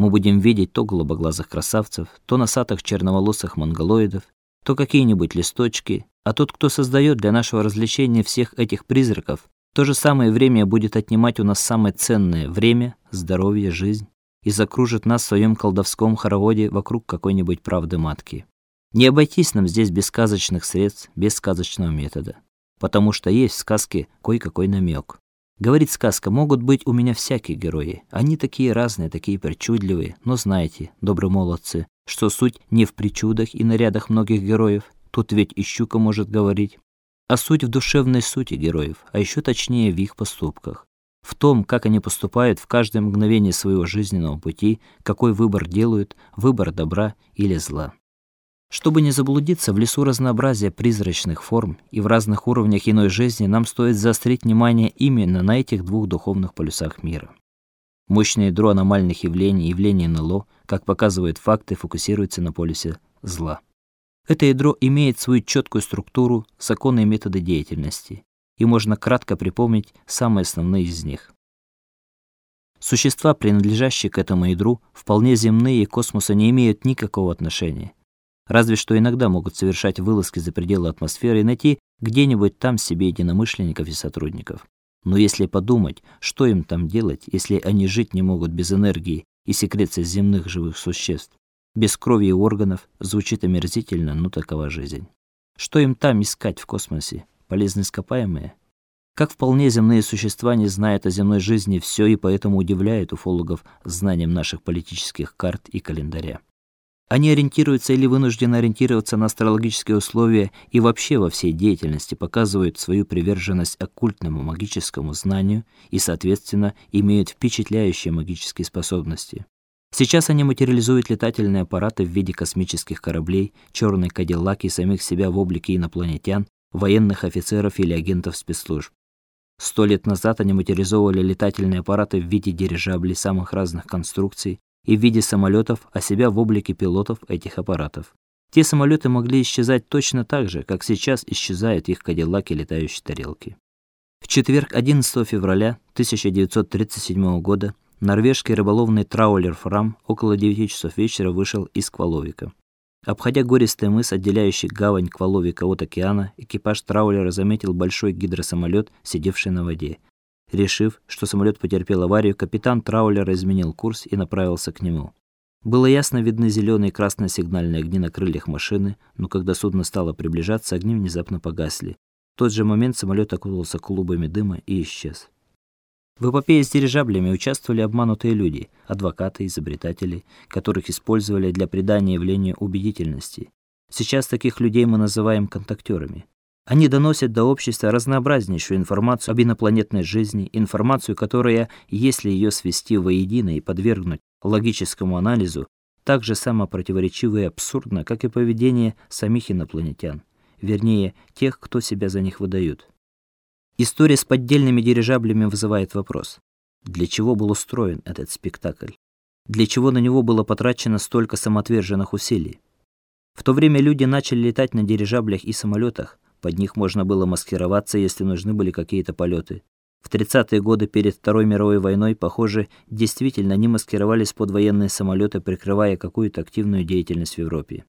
Мы будем видеть то голубоглазых красавцев, то носатых черноволосых монголоидов, то какие-нибудь листочки, а тот, кто создает для нашего развлечения всех этих призраков, в то же самое время будет отнимать у нас самое ценное время, здоровье, жизнь и закружит нас в своем колдовском хороводе вокруг какой-нибудь правды матки. Не обойтись нам здесь без сказочных средств, без сказочного метода, потому что есть в сказке кое-какой намек. Говорит сказка, могут быть у меня всякие герои. Они такие разные, такие причудливые, но знаете, добрые молодцы, что суть не в причудах и нарядах многих героев. Тут ведь и щука может говорить, а суть в душевной сути героев, а еще точнее в их поступках в том, как они поступают в каждое мгновение своего жизненного пути, какой выбор делают, выбор добра или зла. Чтобы не заблудиться в лесу разнообразия призрачных форм и в разных уровнях иной жизни, нам стоит заострить внимание именно на этих двух духовных полюсах мира. Мощное ядро аномальных явлений, явлений НЛО, как показывают факты, фокусируется на полюсе зла. Это ядро имеет свою четкую структуру, законы и методы деятельности и можно кратко припомнить самые основные из них. Существа, принадлежащие к этому ядру, вполне земные и к космосу не имеют никакого отношения. Разве что иногда могут совершать вылазки за пределы атмосферы и найти где-нибудь там себе единомышленников и сотрудников. Но если подумать, что им там делать, если они жить не могут без энергии и секреции земных живых существ, без крови и органов, звучит омерзительно, но такова жизнь. Что им там искать в космосе? полезные ископаемые. Как вполне земные существа не знают о земной жизни все и поэтому удивляют уфологов знанием наших политических карт и календаря. Они ориентируются или вынуждены ориентироваться на астрологические условия и вообще во всей деятельности показывают свою приверженность оккультному магическому знанию и, соответственно, имеют впечатляющие магические способности. Сейчас они материализуют летательные аппараты в виде космических кораблей, черные кадиллаки самих себя в облике инопланетян военных офицеров или агентов спецслужб. Сто лет назад они материализовывали летательные аппараты в виде дирижаблей самых разных конструкций и в виде самолетов, а себя в облике пилотов этих аппаратов. Те самолеты могли исчезать точно так же, как сейчас исчезают их кадиллаки летающие тарелки. В четверг, 11 февраля 1937 года, норвежский рыболовный траулер Фрам около 9 часов вечера вышел из Кваловика. Обходя гористый мыс, отделяющий гавань Кваловика от океана, экипаж траулера заметил большой гидросамолет, сидевший на воде. Решив, что самолет потерпел аварию, капитан траулера изменил курс и направился к нему. Было ясно видны зеленые и красные сигнальные огни на крыльях машины, но когда судно стало приближаться, огни внезапно погасли. В тот же момент самолет окутался клубами дыма и исчез. В эпопее с дирижаблями участвовали обманутые люди, адвокаты, изобретатели, которых использовали для придания явлению убедительности. Сейчас таких людей мы называем контактерами. Они доносят до общества разнообразнейшую информацию об инопланетной жизни, информацию, которая, если ее свести воедино и подвергнуть логическому анализу, так же самопротиворечива и абсурдна, как и поведение самих инопланетян, вернее, тех, кто себя за них выдают. История с поддельными дирижаблями вызывает вопрос: для чего был устроен этот спектакль? Для чего на него было потрачено столько самоотверженных усилий? В то время люди начали летать на дирижаблях и самолетах, под них можно было маскироваться, если нужны были какие-то полеты. В 30-е годы перед Второй мировой войной, похоже, действительно они маскировались под военные самолеты, прикрывая какую-то активную деятельность в Европе.